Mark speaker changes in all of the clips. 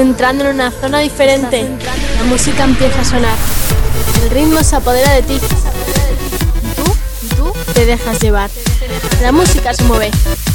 Speaker 1: Entrando en una zona diferente. La música empieza a sonar. El ritmo se apodera de ti. Tú, tú te dejas llevar. La música se mueve.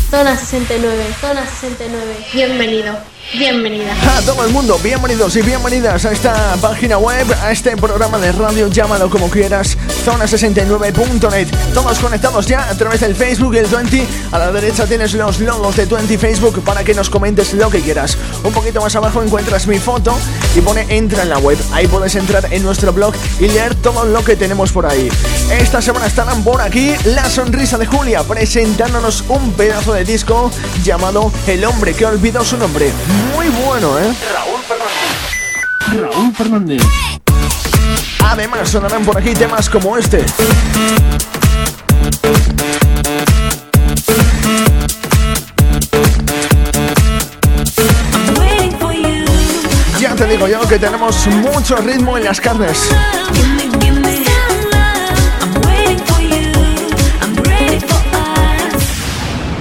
Speaker 1: Zona 69, zona 69. Bienvenido. Bienvenida.
Speaker 2: A todo el mundo, bienvenidos y bienvenidas a esta página web, a este programa de radio, llámalo como quieras, zona69.net. Todos conectados ya a través del Facebook y el 20. A la derecha tienes los logos de 20 Facebook para que nos comentes lo que quieras. Un poquito más abajo encuentras mi foto y pone entra en la web. Ahí puedes entrar en nuestro blog y leer todo lo que tenemos por ahí. Esta semana estarán por aquí la sonrisa de Julia presentándonos un pedazo de disco llamado El hombre que olvidó su nombre muy bueno, ¿eh?
Speaker 3: Raúl Fernández. Raúl Fernández.
Speaker 2: Además, sonarán por aquí temas como este. Ya te digo yo que tenemos mucho ritmo en las carnes.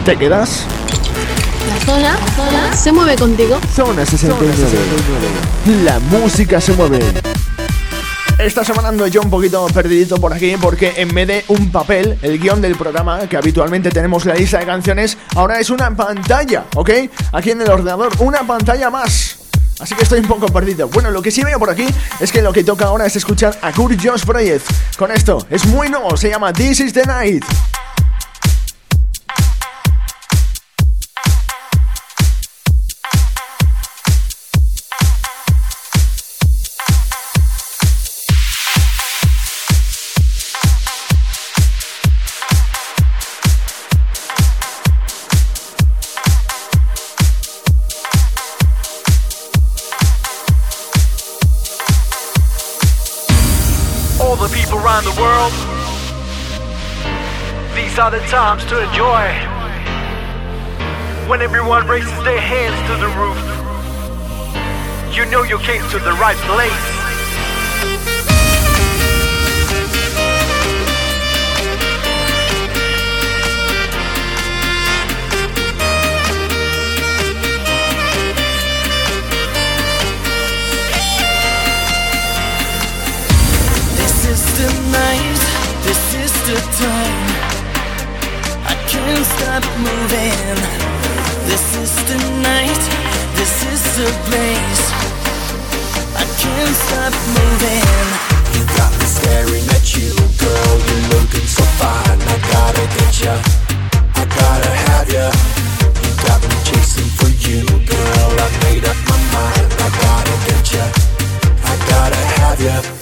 Speaker 2: ¿Te quedas?
Speaker 1: zona, zona se mueve contigo.
Speaker 2: Zona 69. La música se mueve. Esta semana ando yo un poquito perdidito por aquí porque en vez de un papel, el guion del programa, que habitualmente tenemos la lista de canciones, ahora es una pantalla, ¿ok? Aquí en el ordenador, una pantalla más. Así que estoy un poco perdido. Bueno, lo que sí veo por aquí es que lo que toca ahora es escuchar a Kurt Josh Project. Con esto, es muy nuevo, se llama This is the Night.
Speaker 4: around the world. These are the times to enjoy. When everyone raises their hands to the roof, you know you came to the right place.
Speaker 5: minds, this is the time. I can't stop moving. This is the night, this is the place. I can't stop moving.
Speaker 6: You got me staring at you, girl. You're looking so fine. I gotta get ya, I gotta have ya. You got me chasing for you, girl. I made up my mind. I gotta get ya, I gotta have ya.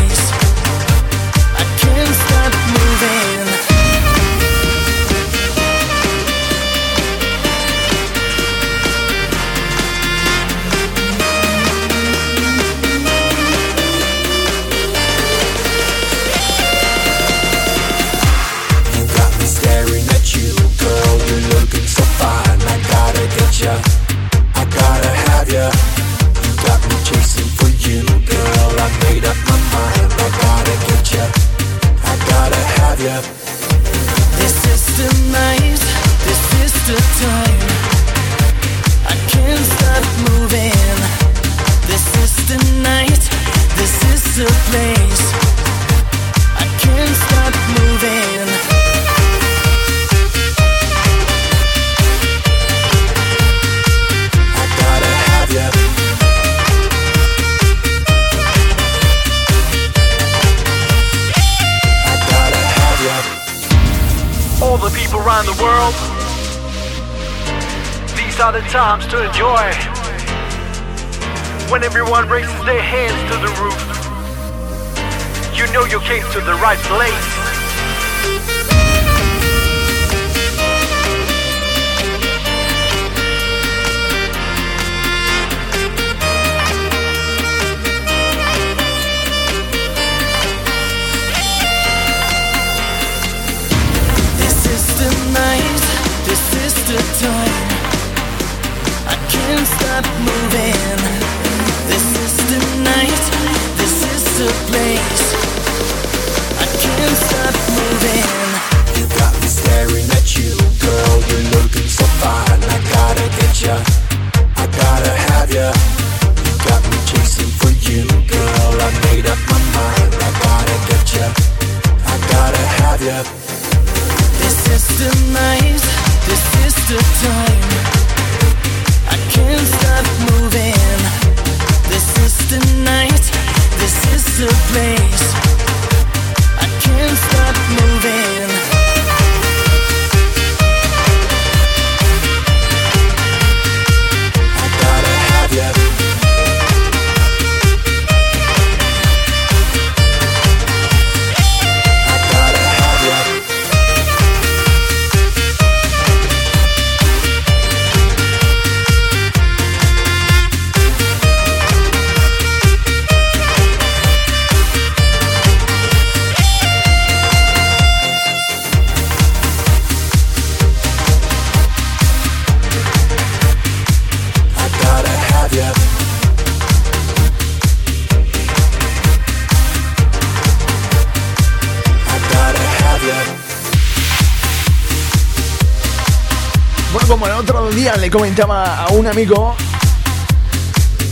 Speaker 2: le comentaba a un amigo,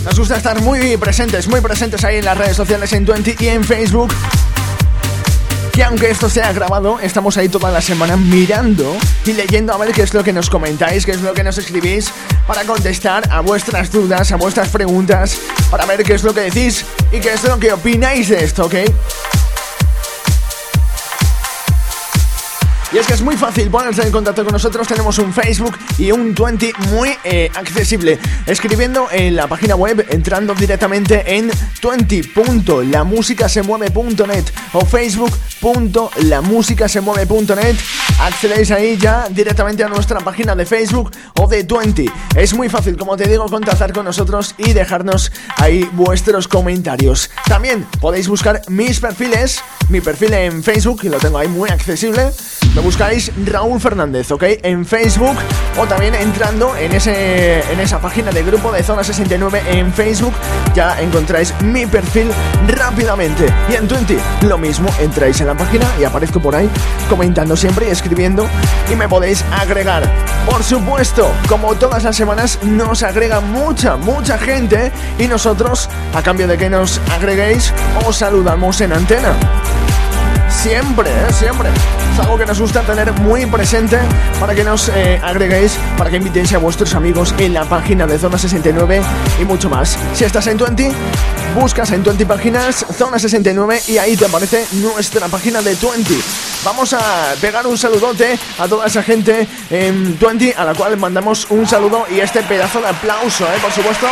Speaker 2: nos gusta estar muy presentes, muy presentes ahí en las redes sociales, en Twenty y en Facebook. Que aunque esto sea grabado, estamos ahí toda la semana mirando y leyendo a ver qué es lo que nos comentáis, qué es lo que nos escribís, para contestar a vuestras dudas, a vuestras preguntas, para ver qué es lo que decís y qué es lo que opináis de esto, ¿ok? Es que es muy fácil ponerse en contacto con nosotros. Tenemos un Facebook y un 20 muy eh, accesible. Escribiendo en la página web, entrando directamente en 20.lamusicasemueve.net o facebook.lamusicasemueve.net. Accedéis ahí ya directamente a nuestra página de Facebook o de 20. Es muy fácil, como te digo, contactar con nosotros y dejarnos ahí vuestros comentarios. También podéis buscar mis perfiles, mi perfil en Facebook, y lo tengo ahí muy accesible buscáis Raúl Fernández, ¿ok? En Facebook o también entrando en, ese, en esa página de grupo de Zona 69 en Facebook ya encontráis mi perfil rápidamente. Y en Twenty lo mismo, entráis en la página y aparezco por ahí comentando siempre y escribiendo y me podéis agregar. Por supuesto, como todas las semanas nos agrega mucha, mucha gente y nosotros, a cambio de que nos agreguéis, os saludamos en antena. Siempre, ¿eh? siempre algo que nos gusta tener muy presente para que nos eh, agreguéis, para que invitéis a vuestros amigos en la página de Zona 69 y mucho más. Si estás en 20, buscas en 20 páginas Zona 69 y ahí te aparece nuestra página de 20. Vamos a pegar un saludote a toda esa gente en 20 a la cual mandamos un saludo y este pedazo de aplauso, ¿eh? por supuesto.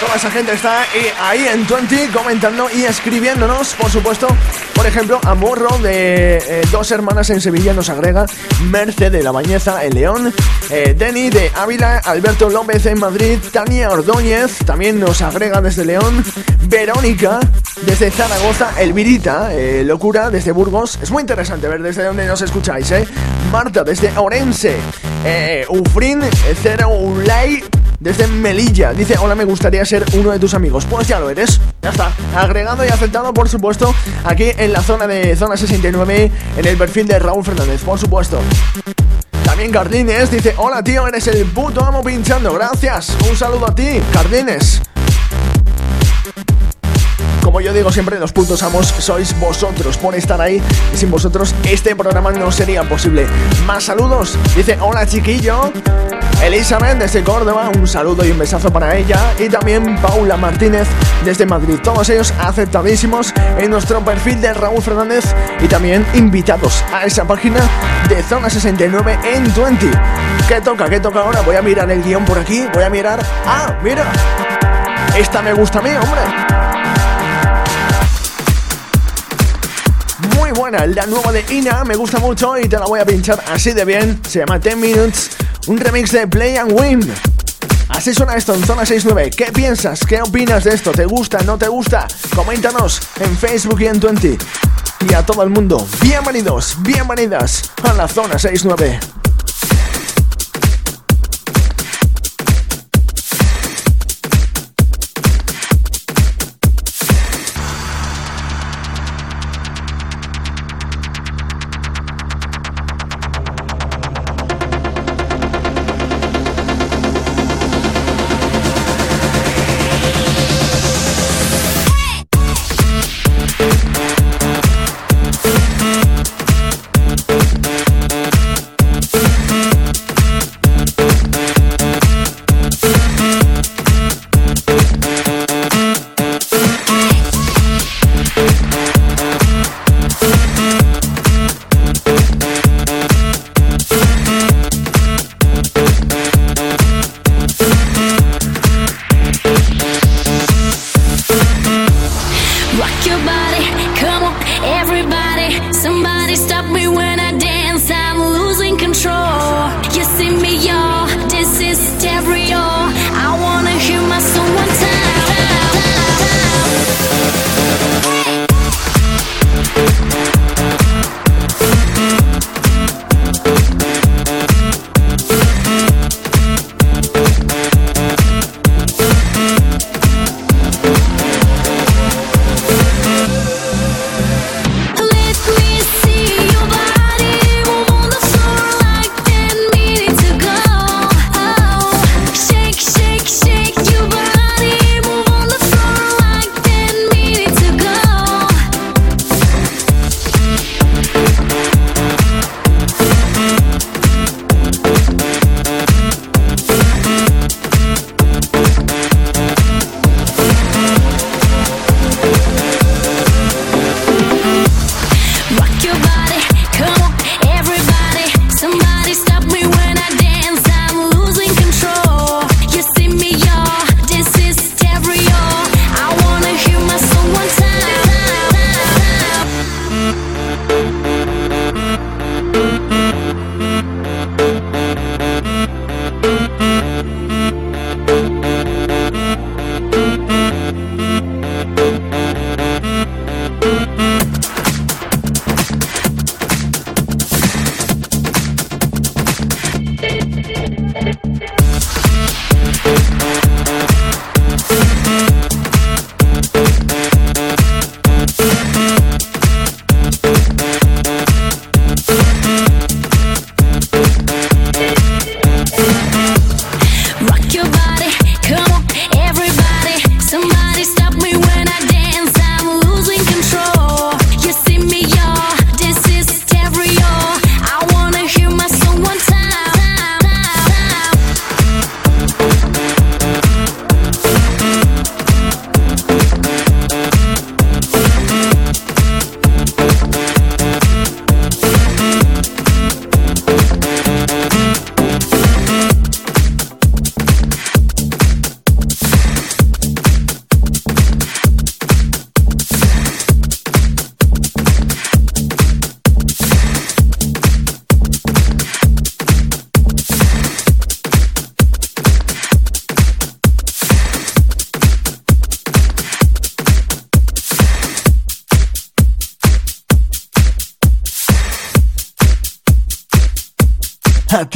Speaker 2: Toda esa gente está ahí en 20 comentando y escribiéndonos, por supuesto. Por ejemplo, a Morro de eh, Dos Hermanas en Sevilla nos agrega Merce de La Bañeza en León, eh, Denny de Ávila, Alberto López en Madrid, Tania Ordóñez también nos agrega desde León, Verónica desde Zaragoza, Elvirita, eh, Locura desde Burgos. Es muy interesante ver desde dónde nos escucháis, ¿eh? Marta desde Orense, Ufrin, Cero Ulay desde Melilla. Dice, hola, me gustaría ser uno de tus amigos. Pues ya lo eres. Ya está. Agregado y aceptado, por supuesto, aquí en la zona de Zona 69, en el perfil de Raúl Fernández, por supuesto. También Cardines dice, hola tío, eres el puto amo pinchando. Gracias. Un saludo a ti, Cardines. Como yo digo siempre, los putos amos sois vosotros por estar ahí. Y sin vosotros este programa no sería posible. Más saludos. Dice, hola chiquillo. Elizabeth desde Córdoba, un saludo y un besazo para ella. Y también Paula Martínez desde Madrid. Todos ellos aceptadísimos en nuestro perfil de Raúl Fernández y también invitados a esa página de Zona 69 en 20. ¿Qué toca? ¿Qué toca ahora? Voy a mirar el guion por aquí. Voy a mirar. ¡Ah, mira! Esta me gusta a mí, hombre. La nueva de Ina, me gusta mucho y te la voy a pinchar así de bien. Se llama 10 Minutes, un remix de Play and Win. Así suena esto en Zona 69. ¿Qué piensas? ¿Qué opinas de esto? ¿Te gusta? ¿No te gusta? Coméntanos en Facebook y en 20. Y a todo el mundo, bienvenidos, bienvenidas a la Zona 69.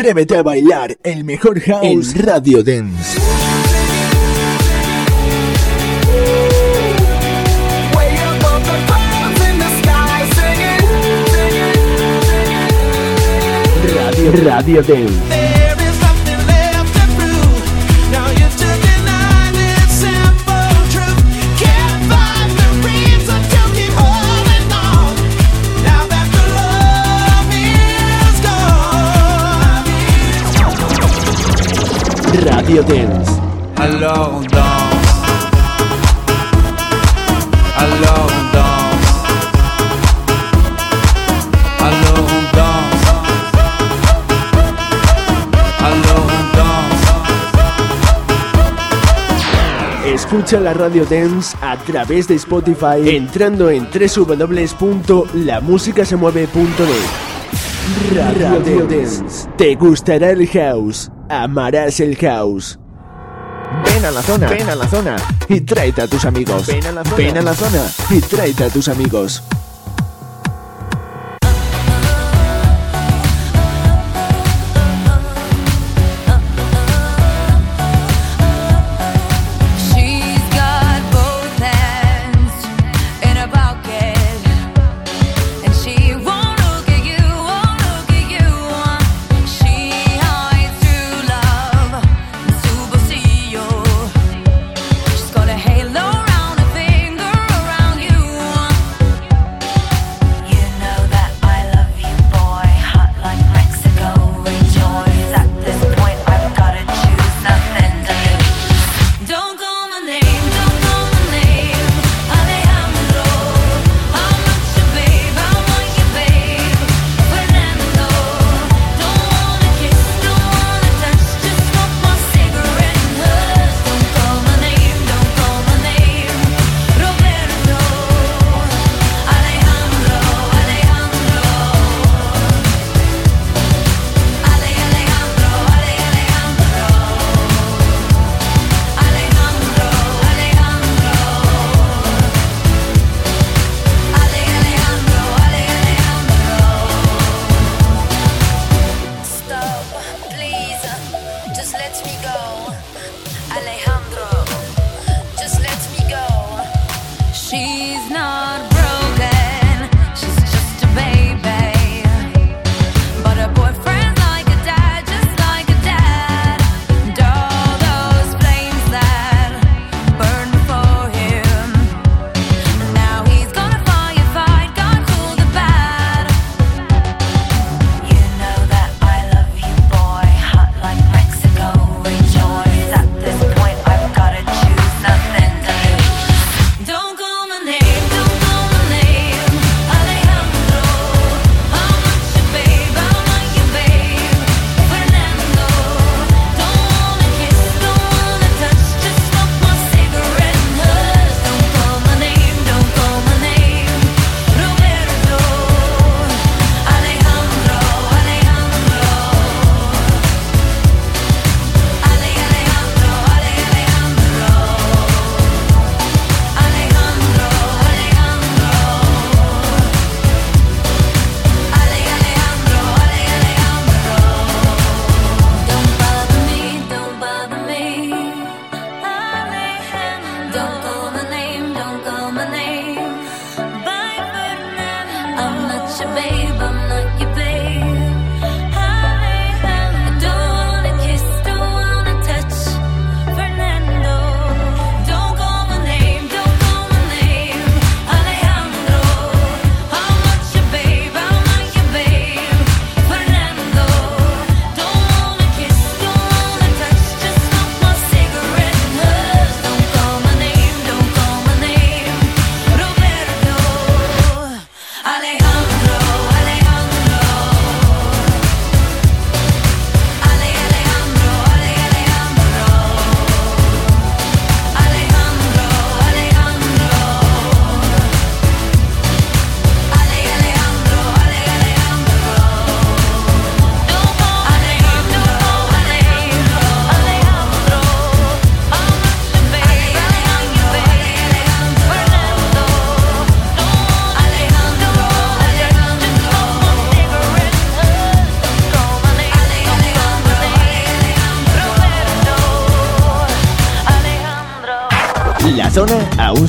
Speaker 7: Atrévete a bailar el mejor house en Radio Dance. Radio, Radio Dance. Radio Dance.
Speaker 4: Alors on danse. Alors on danse. Alors on danse. Alors on danse.
Speaker 7: Escucha la Radio Dance a través de Spotify entrando en www.lamusicasemueve.net. Radio, Dance. Te gustará el house amarás el house. Ven a la zona, ven a la zona y tráete a tus amigos. Ven a la zona, ven a la zona y tráete a tus amigos.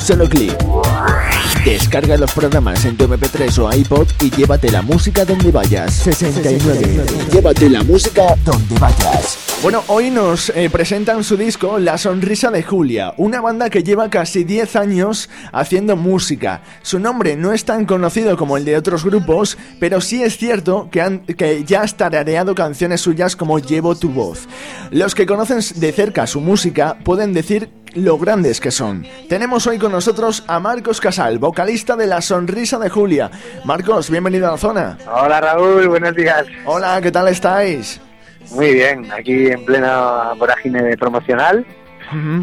Speaker 2: Solo clic. Descarga los programas en tu MP3 o iPod y llévate la música donde vayas. 69. Llévate la música donde vayas. Bueno, hoy nos eh, presentan su disco La Sonrisa de Julia, una banda que lleva casi 10 años haciendo música. Su nombre no es tan conocido como el de otros grupos, pero sí es cierto que, han, que ya has tarareado canciones suyas como Llevo tu voz. Los que conocen de cerca su música pueden decir lo grandes que son. Tenemos hoy con nosotros a Marcos Casal, vocalista de La Sonrisa de Julia. Marcos, bienvenido a la zona.
Speaker 8: Hola Raúl, buenos días.
Speaker 2: Hola, ¿qué tal estáis?
Speaker 8: Muy bien, aquí en plena vorágine promocional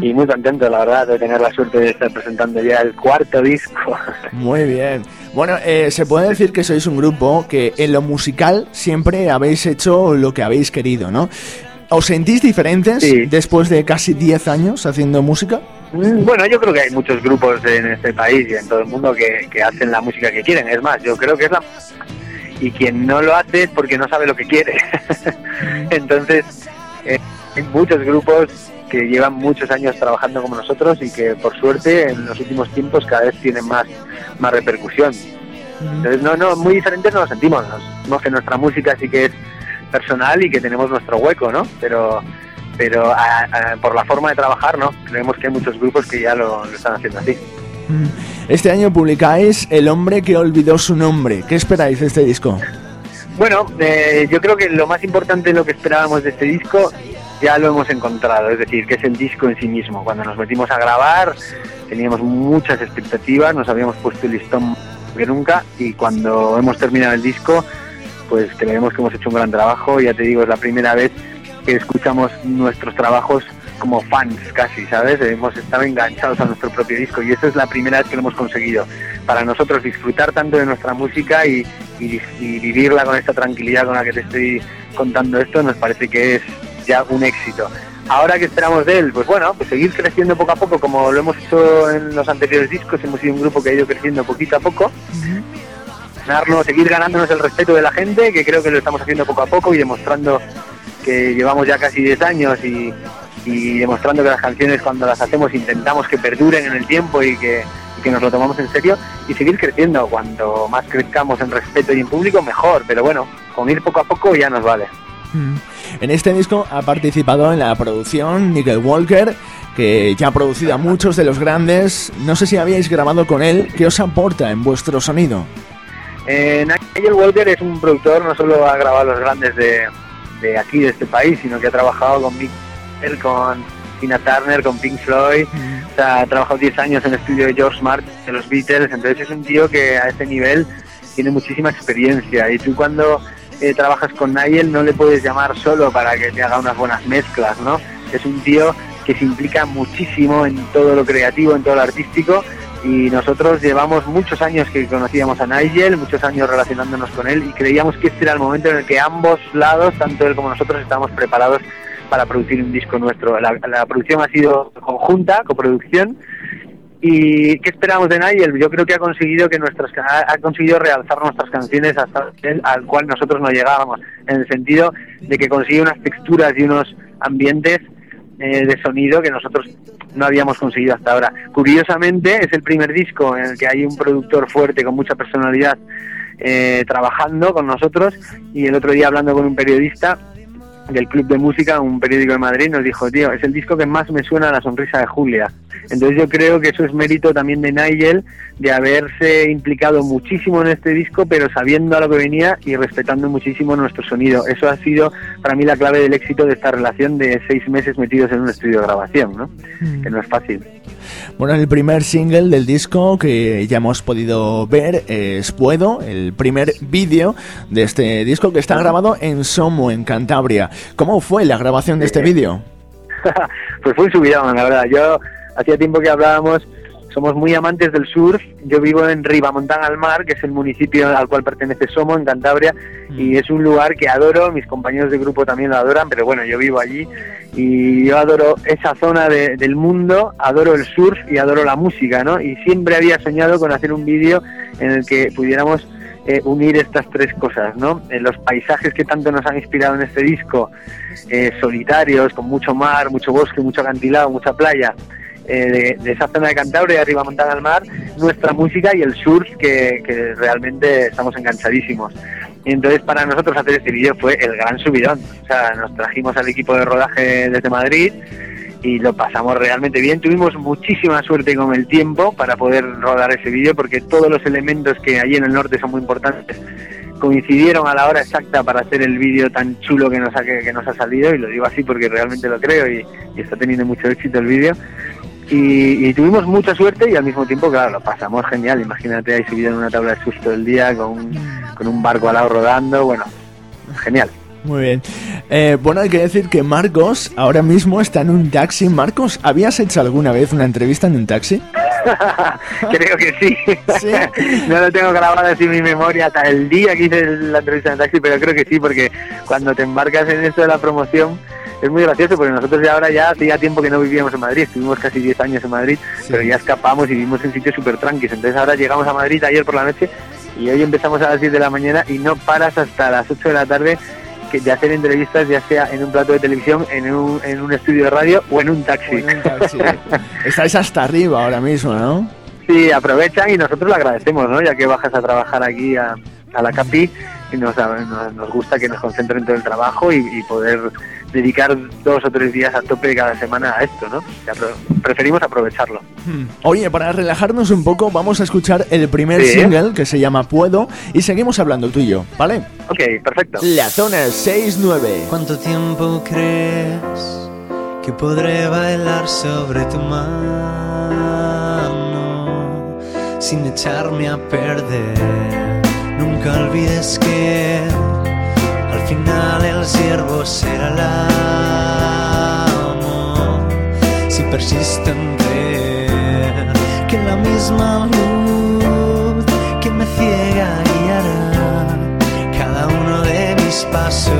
Speaker 8: y muy contento, la verdad, de tener la suerte de estar presentando ya el cuarto disco.
Speaker 2: Muy bien. Bueno, eh, se puede decir que sois un grupo que en lo musical siempre habéis hecho lo que habéis querido, ¿no? ¿Os sentís diferentes
Speaker 8: Sí.
Speaker 2: después de casi 10 años haciendo música?
Speaker 8: Mm, Bueno, yo creo que hay muchos grupos en este país y en todo el mundo que, que hacen la música que quieren. Es más, yo creo que es la... Y quien no lo hace es porque no sabe lo que quiere. Entonces, eh, hay muchos grupos que llevan muchos años trabajando como nosotros y que por suerte en los últimos tiempos cada vez tienen más, más repercusión. Entonces, no, no, muy diferentes no lo sentimos. Nos sentimos que nuestra música sí que es personal y que tenemos nuestro hueco, ¿no? Pero, pero a- a- por la forma de trabajar, ¿no? Creemos que hay muchos grupos que ya lo, lo están haciendo así.
Speaker 2: Mm. Este año publicáis El hombre que olvidó su nombre. ¿Qué esperáis de este disco?
Speaker 8: Bueno, eh, yo creo que lo más importante de lo que esperábamos de este disco ya lo hemos encontrado, es decir, que es el disco en sí mismo. Cuando nos metimos a grabar teníamos muchas expectativas, nos habíamos puesto el listón que nunca y cuando hemos terminado el disco pues creemos que hemos hecho un gran trabajo, ya te digo, es la primera vez que escuchamos nuestros trabajos como fans casi, ¿sabes? Hemos estado enganchados a nuestro propio disco y eso es la primera vez que lo hemos conseguido. Para nosotros disfrutar tanto de nuestra música y, vivirla con esta tranquilidad con la que te estoy contando esto nos parece que es ya un éxito. Ahora, ¿qué esperamos de él? Pues bueno, pues seguir creciendo poco a poco como lo hemos hecho en los anteriores discos, hemos sido un grupo que ha ido creciendo poquito a poco ganarnos, seguir ganándonos el respeto de la gente, que creo que lo estamos haciendo poco a poco y demostrando que llevamos ya casi 10 años y, y demostrando que las canciones cuando las hacemos intentamos que perduren en el tiempo y que, y que nos lo tomamos en serio y seguir creciendo. Cuanto más crezcamos en respeto y en público, mejor, pero bueno, con ir poco a poco ya nos vale.
Speaker 2: Mm. En este disco ha participado en la producción Nickel Walker, que ya ha producido a muchos de los grandes. No sé si habíais grabado con él. ¿Qué os aporta en vuestro sonido?
Speaker 8: Eh, Nigel Walker es un productor, no solo ha grabado los grandes de, de aquí, de este país, sino que ha trabajado con Mick con Tina Turner, con Pink Floyd, o sea, ha trabajado 10 años en el estudio de George Martin, de los Beatles, entonces es un tío que a este nivel tiene muchísima experiencia. Y tú cuando eh, trabajas con Nigel no le puedes llamar solo para que te haga unas buenas mezclas, ¿no? Es un tío que se implica muchísimo en todo lo creativo, en todo lo artístico. Y nosotros llevamos muchos años que conocíamos a Nigel, muchos años relacionándonos con él y creíamos que este era el momento en el que ambos lados, tanto él como nosotros, estábamos preparados para producir un disco nuestro. La, producción ha sido conjunta, coproducción. ¿Y qué esperamos de Nigel? Yo creo que ha conseguido que nuestras ha, conseguido realzar nuestras canciones hasta el al cual nosotros no llegábamos, en el sentido de que consigue unas texturas y unos ambientes eh, de sonido que nosotros no habíamos conseguido hasta ahora. Curiosamente, es el primer disco en el que hay un productor fuerte con mucha personalidad eh, trabajando con nosotros y el otro día hablando con un periodista del Club de Música, un periódico de Madrid, nos dijo, tío, es el disco que más me suena a la sonrisa de Julia. Entonces yo creo que eso es mérito también de Nigel, de haberse implicado muchísimo en este disco, pero sabiendo a lo que venía y respetando muchísimo nuestro sonido. Eso ha sido para mí la clave del éxito de esta relación de seis meses metidos en un estudio de grabación, ¿no? Que no es fácil.
Speaker 2: Bueno, el primer single del disco que ya hemos podido ver es Puedo, el primer vídeo de este disco que está grabado en Somo, en Cantabria. ¿Cómo fue la grabación de este vídeo?
Speaker 8: pues fue un subidón, la verdad. Yo hacía tiempo que hablábamos, somos muy amantes del surf. Yo vivo en Ribamontán al Mar, que es el municipio al cual pertenece Somo, en Cantabria, y es un lugar que adoro. Mis compañeros de grupo también lo adoran, pero bueno, yo vivo allí y yo adoro esa zona de- del mundo, adoro el surf y adoro la música, ¿no? Y siempre había soñado con hacer un vídeo en el que pudiéramos eh, unir estas tres cosas, ¿no? Eh, los paisajes que tanto nos han inspirado en este disco, eh, solitarios, con mucho mar, mucho bosque, mucho acantilado, mucha playa, eh, de, esa zona de Cantabria, arriba montada al mar, nuestra música y el surf que, realmente estamos enganchadísimos. Y entonces para nosotros hacer este vídeo fue el gran subidón. O sea, nos trajimos al equipo de rodaje desde Madrid y lo pasamos realmente bien. Tuvimos muchísima suerte con el tiempo para poder rodar ese vídeo porque todos los elementos que allí en el norte son muy importantes coincidieron a la hora exacta para hacer el vídeo tan chulo que nos ha, que, que nos ha salido y lo digo así porque realmente lo creo y, y está teniendo mucho éxito el vídeo. Y, y tuvimos mucha suerte y al mismo tiempo, claro, lo pasamos genial. Imagínate ahí subido en una tabla de susto del día con, un- con un barco al lado rodando. Bueno, genial.
Speaker 2: Muy bien. Eh, bueno, hay que decir que Marcos ahora mismo está en un taxi. Marcos, ¿habías hecho alguna vez una entrevista en un taxi?
Speaker 8: Creo que sí.
Speaker 2: ¿Sí?
Speaker 8: no lo tengo grabado así en mi memoria hasta el día que hice la entrevista en taxi, pero creo que sí, porque cuando te embarcas en esto de la promoción es muy gracioso, porque nosotros ya ahora ya hacía tiempo que no vivíamos en Madrid, estuvimos casi 10 años en Madrid, pero ya escapamos y vivimos en sitios súper tranquilos. Entonces ahora llegamos a Madrid ayer por la noche y hoy empezamos a las 10 de la mañana y no paras hasta las 8 de la tarde que de hacer entrevistas ya sea en un plato de televisión, en un, en un estudio de radio o en un taxi.
Speaker 2: En un taxi. Estáis hasta arriba ahora mismo, ¿no?
Speaker 8: Sí, aprovechan y nosotros lo agradecemos, ¿no? Ya que bajas a trabajar aquí a, a la CAPI y nos, nos, nos gusta que nos concentren todo el trabajo y, y poder dedicar dos o tres días a tope cada semana a esto, ¿no? Preferimos aprovecharlo.
Speaker 2: Hmm. Oye, para relajarnos un poco, vamos a escuchar el primer
Speaker 8: Sí.
Speaker 2: single que se llama Puedo y seguimos hablando tú y yo, ¿vale?
Speaker 8: Ok, perfecto.
Speaker 2: La zona 6-9.
Speaker 5: ¿Cuánto tiempo crees que podré bailar sobre tu mano sin echarme a perder? Nunca olvides que final el siervo será el amo. Si persiste en creer que la misma luz que me ciega guiará cada uno de mis pasos.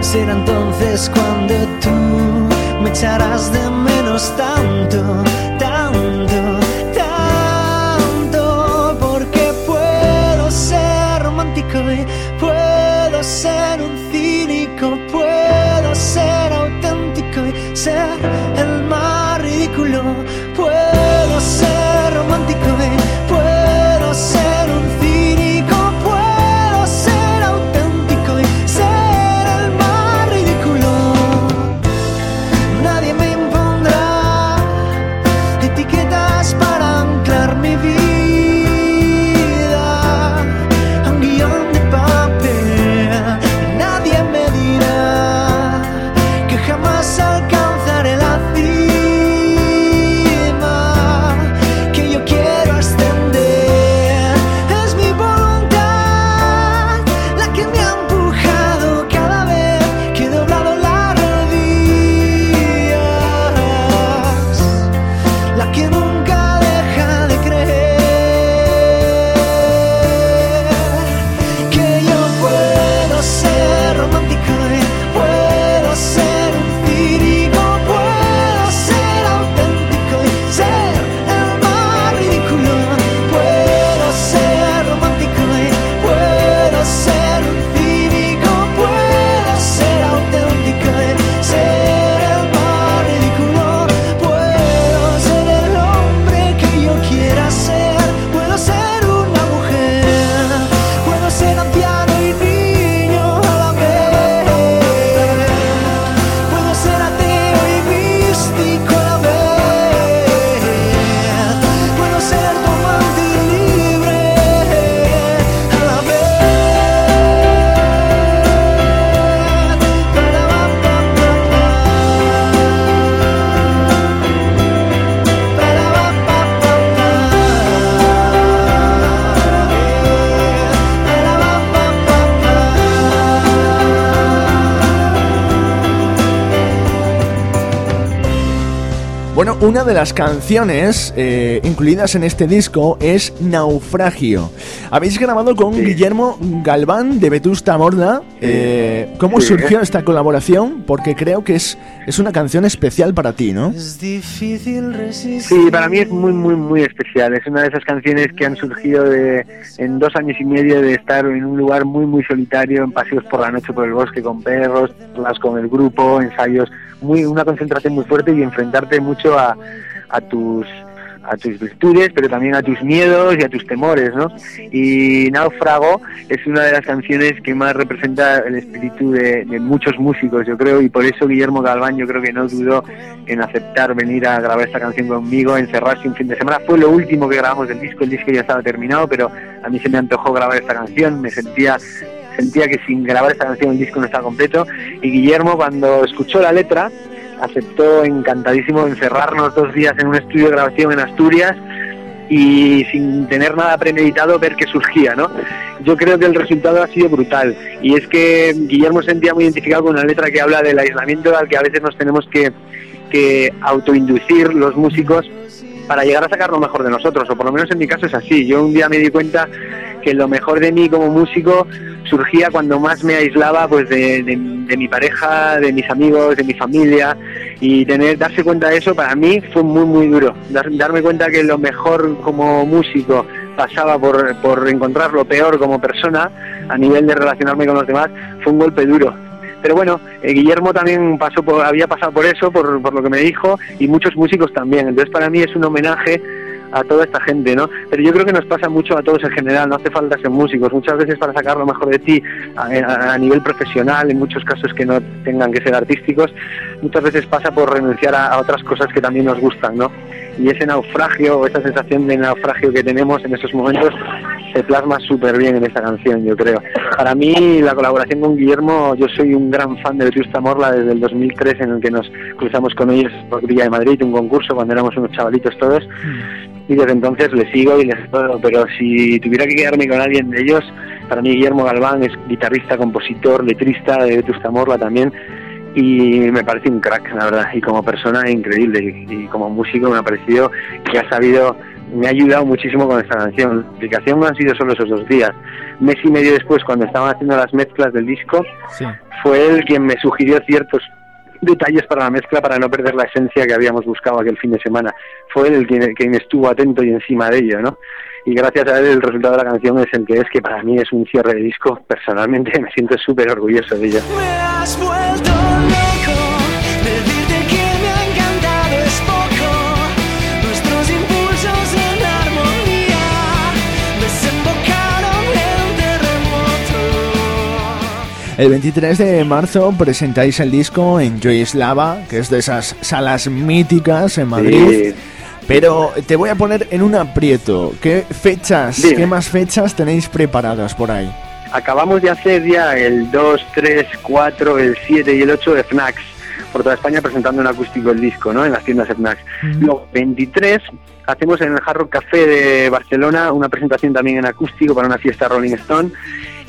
Speaker 5: Será entonces cuando tú me echarás de menos tanto, una
Speaker 2: de las canciones eh, incluidas en este disco es Naufragio. Habéis grabado con
Speaker 8: Sí.
Speaker 2: Guillermo Galván de Vetusta Morla. Eh, ¿Cómo
Speaker 8: Sí.
Speaker 2: surgió esta colaboración? Porque creo que es, es una canción especial para ti, ¿no?
Speaker 5: Es difícil resistir.
Speaker 8: Sí, para mí es muy, muy, muy especial. Es una de esas canciones que han surgido de, en dos años y medio de estar en un lugar muy, muy solitario, en paseos por la noche por el bosque con perros, charlas con el grupo, ensayos muy una concentración muy fuerte y enfrentarte mucho a, a tus a tus virtudes, pero también a tus miedos y a tus temores, ¿no? Y Náufrago es una de las canciones que más representa el espíritu de, de muchos músicos, yo creo, y por eso Guillermo Galván yo creo que no dudó en aceptar venir a grabar esta canción conmigo, encerrarse un fin de semana. Fue lo último que grabamos del disco, el disco ya estaba terminado, pero a mí se me antojó grabar esta canción, me sentía sentía que sin grabar esta canción el disco no estaba completo y Guillermo cuando escuchó la letra aceptó encantadísimo encerrarnos dos días en un estudio de grabación en Asturias y sin tener nada premeditado ver qué surgía, ¿no? Yo creo que el resultado ha sido brutal y es que Guillermo se sentía muy identificado con una letra que habla del aislamiento al que a veces nos tenemos que, que autoinducir los músicos para llegar a sacar lo mejor de nosotros, o por lo menos en mi caso es así. Yo un día me di cuenta que lo mejor de mí como músico surgía cuando más me aislaba pues de, de, mi pareja, de mis amigos, de mi familia y tener darse cuenta de eso para mí fue muy muy duro. Dar- darme cuenta que lo mejor como músico pasaba por, por encontrar lo peor como persona a nivel de relacionarme con los demás fue un golpe duro. Pero bueno, eh, Guillermo también pasó por, había pasado por eso, por, por lo que me dijo, y muchos músicos también. Entonces para mí es un homenaje a toda esta gente, ¿no? Pero yo creo que nos pasa mucho a todos en general, no hace falta ser músicos. Muchas veces para sacar lo mejor de ti a, nivel profesional, en muchos casos que no tengan que ser artísticos, muchas veces pasa por renunciar a, a otras cosas que también nos gustan, ¿no? Y ese naufragio esa sensación de naufragio que tenemos en esos momentos se plasma súper bien en esta canción, yo creo. Para mí, la colaboración con Guillermo, yo soy un gran fan de Vetusta Morla desde el 2003, en el que nos cruzamos con ellos por Villa de Madrid, un concurso cuando éramos unos chavalitos todos. Y desde entonces les sigo y les todo, pero si tuviera que quedarme con alguien de ellos, para mí Guillermo Galván es guitarrista, compositor, letrista de Vetusta Morla también y me parece un crack, la verdad, y como persona increíble y, y como músico me ha parecido que ha sabido, me ha ayudado muchísimo con esta canción. La explicación no han sido solo esos dos días. Mes y medio después, cuando estaban haciendo las mezclas del disco,
Speaker 2: Sí.
Speaker 8: fue él quien me sugirió ciertos detalles para la mezcla para no perder la esencia que habíamos buscado aquel fin de semana. Fue él el quien, quien estuvo atento y encima de ello, ¿no? Y gracias a él el resultado de la canción es el que es, que para mí es un cierre de disco. Personalmente me siento súper orgulloso de ello.
Speaker 2: El 23 de marzo presentáis el disco en Joy Slava, que es de esas salas míticas en Madrid.
Speaker 8: Sí.
Speaker 2: Pero te voy a poner en un aprieto. ¿Qué fechas,
Speaker 8: Dime.
Speaker 2: qué más fechas tenéis preparadas por ahí?
Speaker 8: Acabamos de hacer ya el 2, 3, 4, el 7 y el 8 de FNACs por toda España presentando en acústico el disco, ¿no? En las tiendas FNACs. Luego, 23, hacemos en el Hard Rock Café de Barcelona una presentación también en acústico para una fiesta Rolling Stone.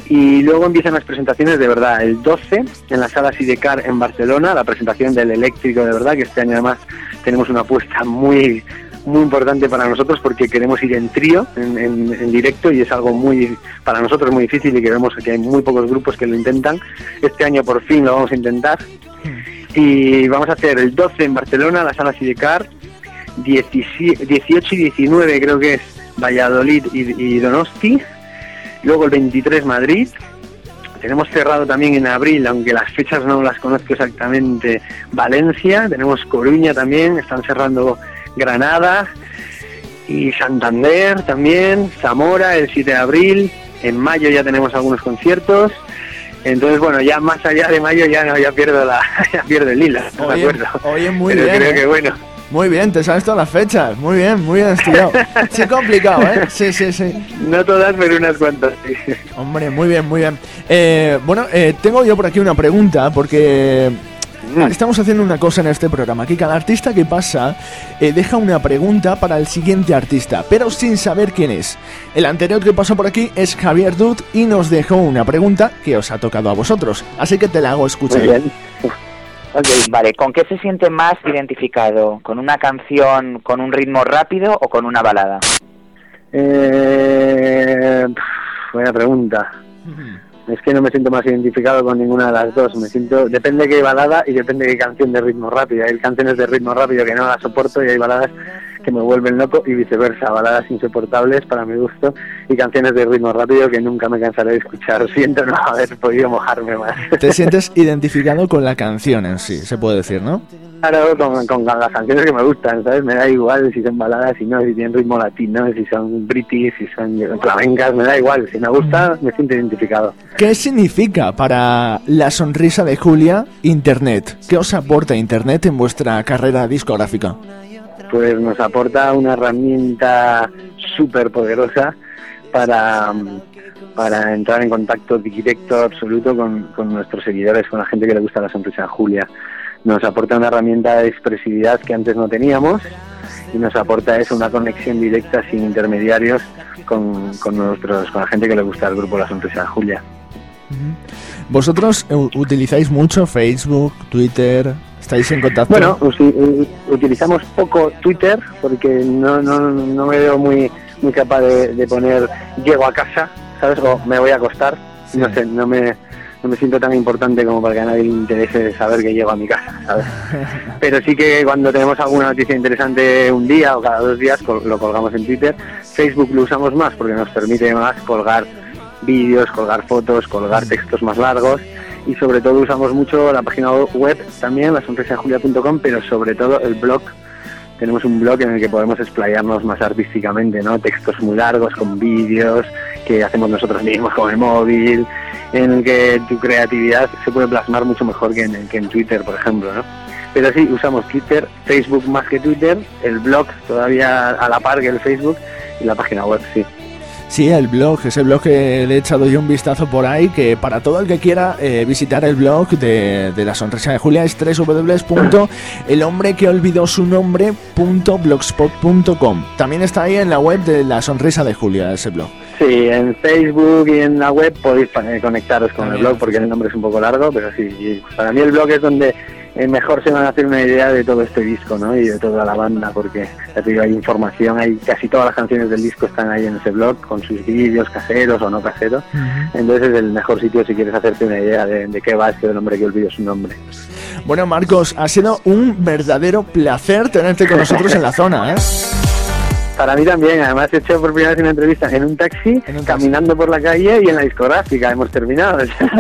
Speaker 8: Y luego empiezan las presentaciones de verdad. El 12 en la sala Sidecar en Barcelona, la presentación del eléctrico de verdad, que este año además tenemos una apuesta muy muy importante para nosotros porque queremos ir en trío, en, en- en directo, y es algo muy para nosotros muy difícil y que vemos que hay muy pocos grupos que lo intentan. Este año por fin lo vamos a intentar. Y vamos a hacer el 12 en Barcelona, la sala Sidecar, 17 18 y 19 creo que es Valladolid y, y Donosti, luego el 23 Madrid, tenemos cerrado también en abril, aunque las fechas no las conozco exactamente, Valencia, tenemos Coruña también, están cerrando Granada y Santander también, Zamora el 7 de abril, en mayo ya tenemos algunos conciertos. Entonces, bueno, ya más allá de mayo ya no, ya pierdo la, ya pierdo el hilo, no me acuerdo.
Speaker 2: oye, muy
Speaker 8: Pero
Speaker 2: bien,
Speaker 8: creo
Speaker 2: ¿eh?
Speaker 8: que bueno.
Speaker 2: Muy bien, te sabes todas las fechas. Muy bien, muy bien estudiado. Sí, complicado, ¿eh? Sí, sí, sí.
Speaker 8: No todas, pero unas cuantas. sí.
Speaker 2: Hombre, muy bien, muy bien. Eh, bueno, eh, tengo yo por aquí una pregunta, porque
Speaker 8: Mm.
Speaker 2: estamos haciendo una cosa en este programa, que cada artista que pasa eh, deja una pregunta para el siguiente artista, pero sin saber quién es. El anterior que pasó por aquí es Javier Dud y nos dejó una pregunta que os ha tocado a vosotros, así que te la hago escuchar.
Speaker 8: Muy bien. Ok.
Speaker 9: Vale, ¿con qué se siente más identificado? ¿Con una canción con un ritmo rápido o con una balada?
Speaker 8: Eh, buena pregunta. Es que no me siento más identificado con ninguna de las dos. Me siento, depende de qué balada y depende de qué canción de ritmo rápido. Hay canciones de ritmo rápido que no las soporto y hay baladas que me vuelven loco y viceversa, baladas insoportables para mi gusto y canciones de ritmo rápido que nunca me cansaré de escuchar. Siento no haber podido mojarme más.
Speaker 2: Te sientes identificado con la canción en sí, se puede decir, ¿no?
Speaker 8: Claro, con, con, las canciones que me gustan, ¿sabes? Me da igual si son baladas, si no, si tienen ritmo latino, si son british, si son flamencas, me da igual. Si me gusta, me siento identificado.
Speaker 2: ¿Qué significa para la sonrisa de Julia Internet? ¿Qué os aporta Internet en vuestra carrera discográfica?
Speaker 8: Pues nos aporta una herramienta súper poderosa para, para entrar en contacto directo, absoluto con, con nuestros seguidores, con la gente que le gusta la sonrisa de Julia nos aporta una herramienta de expresividad que antes no teníamos y nos aporta eso, una conexión directa sin intermediarios con, con, nuestros, con la gente que le gusta el grupo La Sonrisa de Julia.
Speaker 2: ¿Vosotros utilizáis mucho Facebook, Twitter? ¿Estáis en contacto?
Speaker 8: Bueno, utilizamos poco Twitter porque no, no, no me veo muy, muy capaz de, poner llego a casa, ¿sabes? O me voy a acostar. No sé, no me no me siento tan importante como para que a nadie le interese saber que llego a mi casa, ¿sabes? Pero sí que cuando tenemos alguna noticia interesante un día o cada dos días lo colgamos en Twitter. Facebook lo usamos más porque nos permite más colgar vídeos, colgar fotos, colgar textos más largos y sobre todo usamos mucho la página web también, la sonrisajulia.com, pero sobre todo el blog. Tenemos un blog en el que podemos explayarnos más artísticamente, ¿no? Textos muy largos con vídeos que hacemos nosotros mismos con el móvil, en el que tu creatividad se puede plasmar mucho mejor que en, que en Twitter, por ejemplo, ¿no? Pero sí, usamos Twitter, Facebook más que Twitter, el blog todavía a la par que el Facebook y la página web, sí.
Speaker 2: Sí, el blog, ese blog que le he echado yo un vistazo por ahí, que para todo el que quiera eh, visitar el blog de, de, la sonrisa de Julia es www.elhombre-que-olvidó-su-nombre.blogspot.com. También está ahí en la web de la sonrisa de Julia, ese blog.
Speaker 8: Sí, en Facebook y en la web podéis conectaros con el blog porque el nombre es un poco largo, pero sí, para mí el blog es donde mejor se van a hacer una idea de todo este disco, ¿no? Y de toda la banda, porque ya te digo, hay información, hay casi todas las canciones del disco están ahí en ese blog, con sus vídeos caseros o no caseros. Entonces es el mejor sitio si quieres hacerte una idea de, de qué va este del hombre que olvidó su nombre.
Speaker 2: Bueno, Marcos, ha sido un verdadero placer tenerte con nosotros en la zona, ¿eh?
Speaker 8: Para mí también, además he hecho por primera vez una entrevista en un taxi, caminando por la calle y en la discográfica, hemos terminado.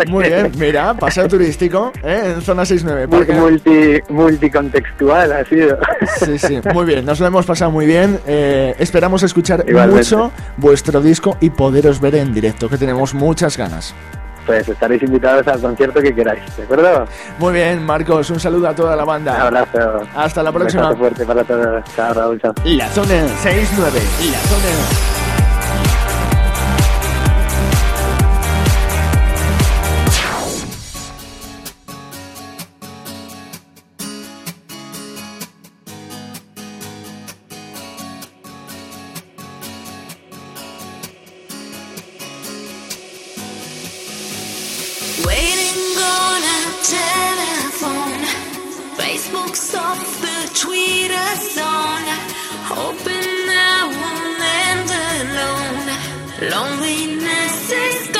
Speaker 2: Muy bien, mira, paseo turístico ¿eh? en zona 69.
Speaker 8: Multi, multicontextual ha sido.
Speaker 2: Sí, sí, muy bien, nos lo hemos pasado muy bien. Eh, esperamos escuchar mucho vuestro disco y poderos ver en directo, que tenemos muchas ganas
Speaker 8: pues estaréis invitados al concierto que queráis, ¿de acuerdo?
Speaker 2: Muy bien, Marcos, un saludo a toda la banda.
Speaker 8: Un abrazo.
Speaker 2: Hasta la próxima.
Speaker 8: Un fuerte para todos. Chao, Raúl. Chao.
Speaker 2: La zona 69. La zona
Speaker 10: meses